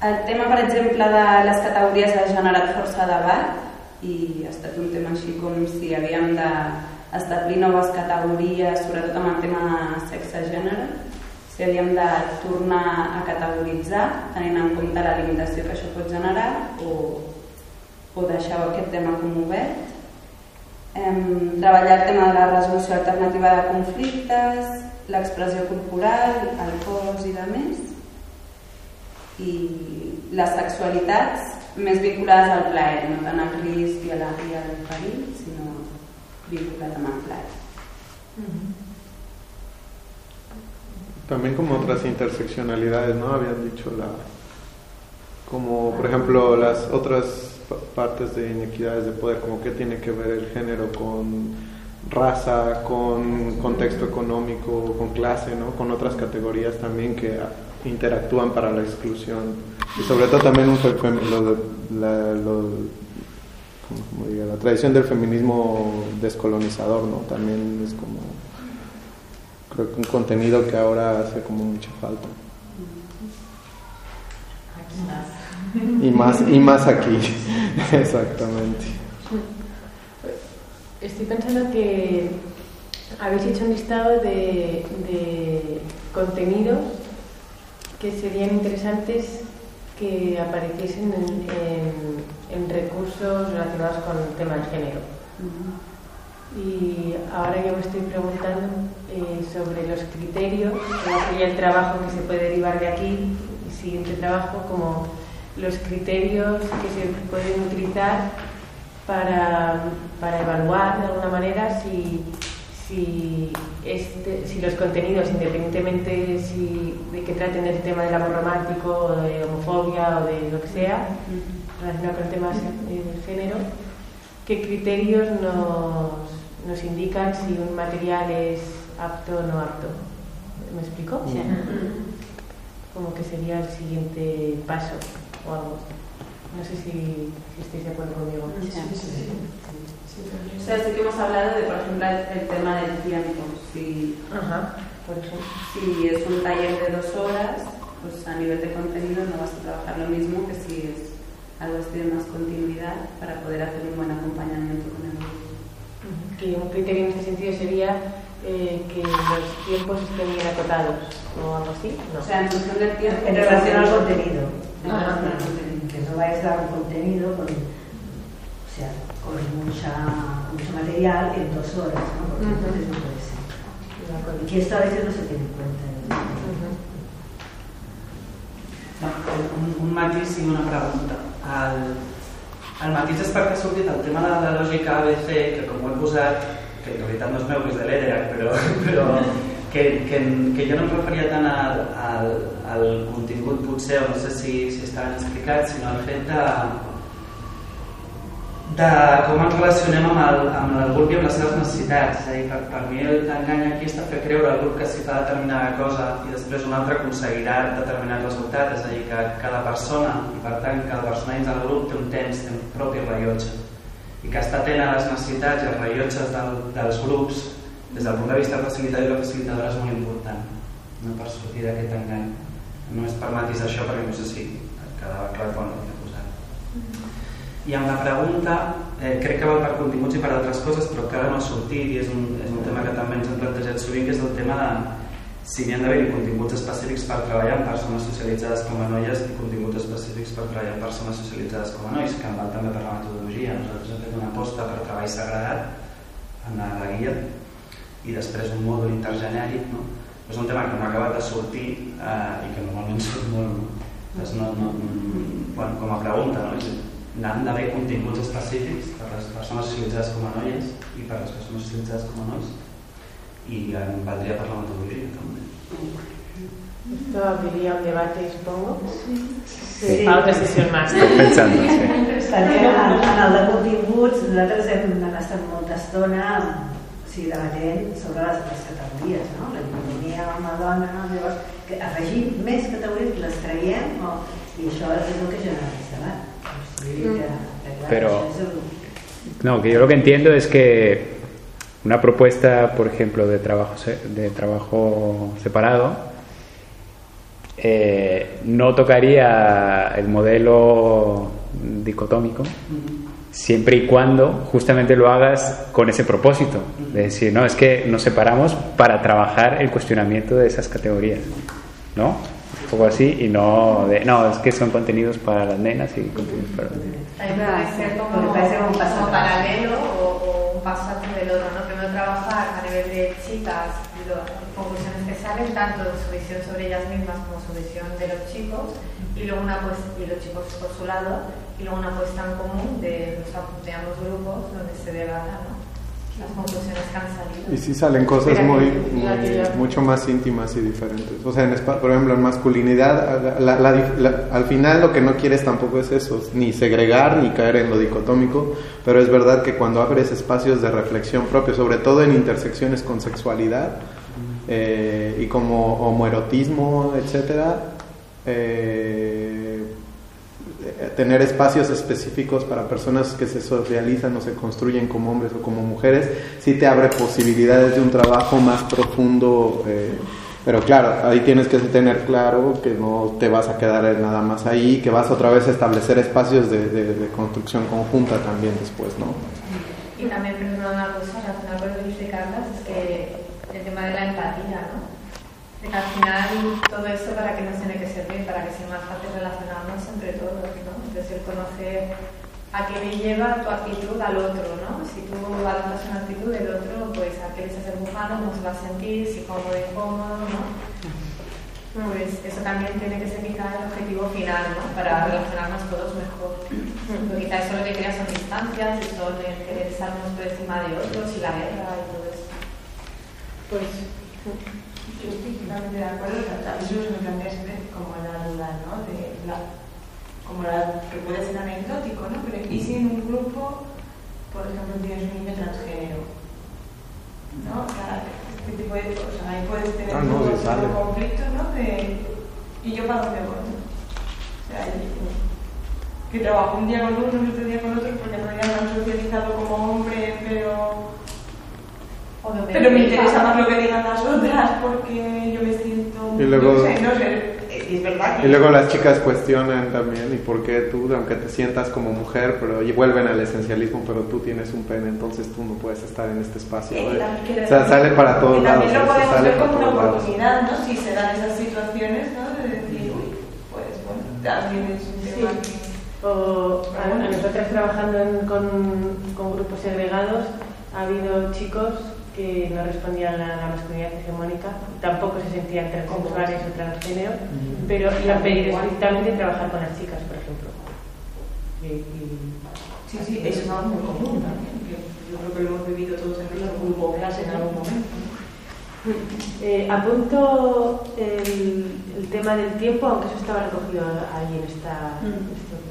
El tema, per exemple, de les categories ha generat força debat i ha estat un tema així com si havíem d'establir noves categories, sobretot amb el tema sexe-gènere, si havíem de tornar a categoritzar tenint en compte la limitació que això pot generar o, o deixar aquest tema com obert. Hem treballat el tema de la resolució alternativa de conflictes, l'expressió corporal, el cos i de més i les sexualitats més vinculades al plaer, no tant al risc i a la i al perill, sinó vinculat amb el. También como otras interseccionalidades, ¿no? Habían dicho la... Como, por ejemplo, las otras partes de inequidades de poder, como qué tiene que ver el género con raza, con contexto económico, con clase, ¿no? Con otras categorías también que interactúan para la exclusión. Y sobre todo también un, lo, la, lo, como diga, la tradición del feminismo descolonizador, ¿no? También es como, creo que un contenido que ahora hace como mucha falta. Y más, y más aquí, exactamente. Estoy pensando que habéis hecho un listado de, de contenidos que serían interesantes que apareciesen en, en, recursos relacionados con el tema del género. Y ahora yo me estoy preguntando eh, sobre los criterios, y el trabajo que se puede derivar de aquí, el siguiente trabajo, como los criterios que se pueden utilizar para, para evaluar de alguna manera si si, este, si los contenidos, independientemente si, de que traten el tema del amor romántico o de homofobia o de lo que sea, relacionado con el tema del género, ¿qué criterios nos, nos indican si un material es apto o no apto? ¿Me explico? Sí. Como que sería el siguiente paso o algo. No sé si, si estáis de acuerdo conmigo. Sí, sí, o sea, sí que hemos hablado de, por ejemplo, el, tema del tiempo. Si, por ejemplo. si es un taller de dos horas, pues a nivel de contenido no vas a trabajar lo mismo que si es algo así de más continuidad para poder hacer un buen acompañamiento con el grupo. Que un criterio en este sentido sería eh, que los tiempos estén bien acotados o algo así. No. O sea, en función del tiempo. En relación al contenido. En relación al contenido. No vayas a dar un contenido con. O sea, con mucha, mucho material en dos horas, ¿no? Porque uh -huh. entonces no puede ser. Y que esto a veces no se tiene en cuenta. Uh -huh. no, un, un matís i una pregunta. El, el matís és perquè ha sortit el tema de la lògica ABC, que com ho he posat, que en realitat no és meu, que és de l'EDEAC, però, però que, que, que jo no em referia tant al, al, al contingut potser, no sé si, si estaven explicats, sinó al fet de, de com ens relacionem amb el, amb el grup i amb les seves necessitats. És a dir, per, per mi l'engany aquí està fer creure al grup que si fa determinada cosa i després un altre aconseguirà determinat resultat. És a dir, que cada persona, i per tant cada persona dins del grup té un temps, té un propi rellotge. I que està atent a les necessitats i els rellotges del, dels grups des del punt de vista facilitador i la facilitadora és molt important no per sortir d'aquest engany. Només per matisar això perquè no sé si quedava clar quan ho i amb la pregunta, eh, crec que val per continguts i per altres coses, però que ara no ha sortit i és un, és un tema que també ens hem plantejat sovint, que és el tema de si n'hi ha d'haver continguts específics per treballar amb persones socialitzades com a noies i continguts específics per treballar amb persones socialitzades com a nois, que en val també per la metodologia. Nosaltres hem fet una aposta per treball segregat en la guia i després un mòdul intergenèric, no? És un tema que no ha acabat de sortir eh, i que normalment surt molt. Doncs no, no, bueno, com a pregunta, no? han d'haver continguts específics per les persones socialitzades com a noies i per les persones socialitzades com a nois i en valdria per la metodologia també. Esto abriría un debate, supongo. Sí. sí. Para otra sesión más. Pensando, sí. En, en el de continguts, nosaltres hem estat molta estona o sigui, debatent sobre les, les categories, no? la economia, home, dona, llavors, que afegim més categories, les traiem, o, i això és el que genera més debat. Pero, no, que yo lo que entiendo es que una propuesta, por ejemplo, de trabajo, de trabajo separado, eh, no tocaría el modelo dicotómico siempre y cuando justamente lo hagas con ese propósito, de decir, no, es que nos separamos para trabajar el cuestionamiento de esas categorías, ¿no? Un poco así, y no de, no, es que son contenidos para las nenas y contenidos para las nenas. Ser como, como paralelo o, o, un paso del otro, ¿no? Primero trabajar a nivel de chicas, conclusiones que salen, tanto de su visión sobre ellas mismas como su visión de los chicos, y luego una pues, y los chicos por su lado, y luego una puesta en común de, los, de ambos grupos donde se debata ¿no? las conclusiones que han salido. Y sí salen cosas muy, muy mucho más íntimas y diferentes. O sea, en, por ejemplo, en masculinidad, la, la, la, al final lo que no quieres tampoco es eso, ni segregar ni caer en lo dicotómico, pero es verdad que cuando abres espacios de reflexión propio, sobre todo en intersecciones con sexualidad eh, y como homoerotismo, etcétera, eh, tener espacios específicos para personas que se socializan o se construyen como hombres o como mujeres, sí te abre posibilidades de un trabajo más profundo. Eh, pero claro, ahí tienes que tener claro que no te vas a quedar nada más ahí, que vas otra vez a establecer espacios de, de, de construcción conjunta también después, ¿no? Y también, perdón, una cosa relacionada con lo que dice Carlos, es que el tema de la empatía, ¿no? De que al final todo eso para que nos tiene que servir, para que sea más fácil relacionarnos entre todos, ¿no? Es decir, conocer a qué le lleva tu actitud al otro, ¿no? Si tú adoptas una actitud del otro, pues a qué le estás empujando, cómo se va a sentir, si cómodo incómodo, ¿no? Pues eso también tiene que ser quizá el objetivo final, ¿no? Para relacionarnos todos mejor. Pero quizá eso lo que crea son distancias y son el querer estar unos por encima de otros y la guerra y todo eso. Pues yo estoy totalmente de acuerdo, a mí eso me plantea siempre como la duda, ¿no? De la, como la que puede ser anecdótico, ¿no? Pero ¿y si en un grupo, por ejemplo, tienes un niño transgénero? ¿No? O sea, este tipo de cosas, ahí puedes tener Ah, no, sale. tipo de conflictos, ¿no? De, ¿y yo para dónde voy? O sea, y- que trabajo un día con uno y otro día con otro porque en realidad me han socializado como hombre, pero O pero me interesa más lo que digan las otras porque yo me siento. Y luego- No sé, no sé. Es verdad que. Y luego las chicas cuestionan también, ¿y por qué tú, aunque te sientas como mujer, pero y vuelven al esencialismo, pero tú tienes un pene, entonces tú no puedes estar en este espacio? Eh, ¿eh? O sea, sale para todos lados, También lo o sea, podemos sale ver como una oportunidad, ¿no? Si se dan esas situaciones, ¿no? De decir, uy, pues bueno, también es un tema Sí. que. O a, a nosotras trabajando en- con, con grupos segregados, ha habido chicos que no respondían a la masculinidad hegemónica, tampoco se sentían transexuales o transgénero, pero iban a pedir estrictamente trabajar con las chicas, por ejemplo. Y- y- Sí, sí, eso es algo muy común también. yo creo que lo hemos vivido todos en el grupo clase en algún momento. Eh, apunto el, el tema del tiempo, aunque eso estaba recogido ahí en esta. Mm.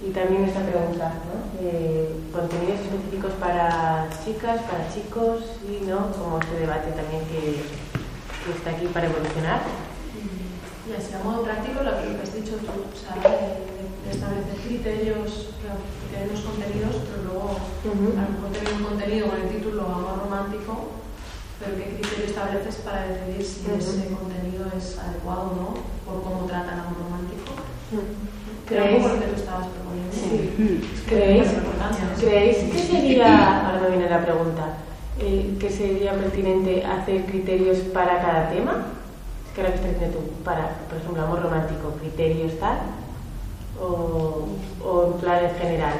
Y también esta pregunta, ¿no? Eh, contenidos específicos para chicas, para chicos, y no, como este debate también que, que está aquí para evolucionar. Y así a modo práctico, lo que has dicho tú, o sea, de, establecer criterios, los contenidos, pero luego Ujú. a lo mejor tener un contenido con el título amor romántico, pero qué criterio estableces para decidir si Ujú. ese contenido es adecuado o no, por cómo tratan amor romántico. Creo ¿Creéis, que por lo que. Sí. Que ¿Creéis. ¿Creéis que sería, ahora me viene la pregunta, eh, que sería pertinente hacer criterios para cada tema? Es que ahora que estás diciendo tú, para, por ejemplo, amor romántico, criterios tal, o, o en plan en general.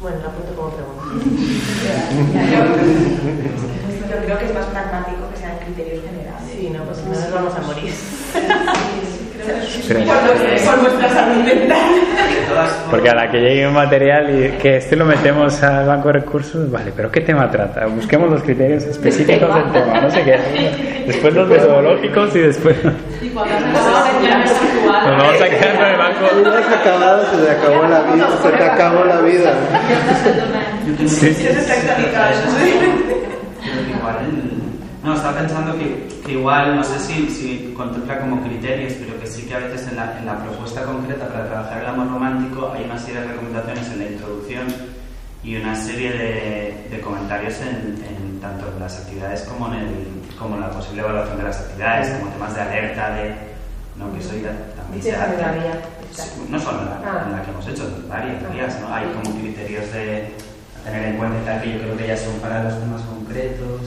Bueno, lo apunto como pregunta. Yo creo que es más pragmático que sean criterios generales. Sí, no, pues no nos vamos a morir. Por, salud mental. Porque a la que llegue un material y que este lo metemos al banco de recursos, vale, pero ¿qué tema trata? Busquemos los criterios específicos del tema, no sé qué. Después los metodológicos y después nos Y cuando has acabado ya no es actual. vamos a quedar con el banco. Se acabado, se te acabó la vida, se te acabó la vida. Sí. No, estaba pensando que, que igual, no sé si, si contempla como criterios, pero que sí que a veces en la, en la propuesta concreta para trabajar el amor romántico hay una serie de recomendaciones en la introducción y una serie de, de comentarios en, en tanto en las actividades como en, el, como en la posible evaluación de las actividades, como temas de alerta, de, no, que eso ya también se hace. No solo en la, Ah. en la que hemos hecho, en varias, varias, ¿no? Hay como criterios de tener en cuenta y tal, que yo creo que ya son para los temas concretos,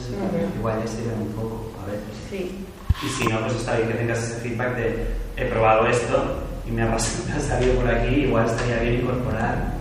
igual ya sirven un poco a veces. Sí. Y si no, pues está bien que tengas ese feedback de he probado esto y me ha, pas- me ha salido por aquí, igual estaría bien incorporar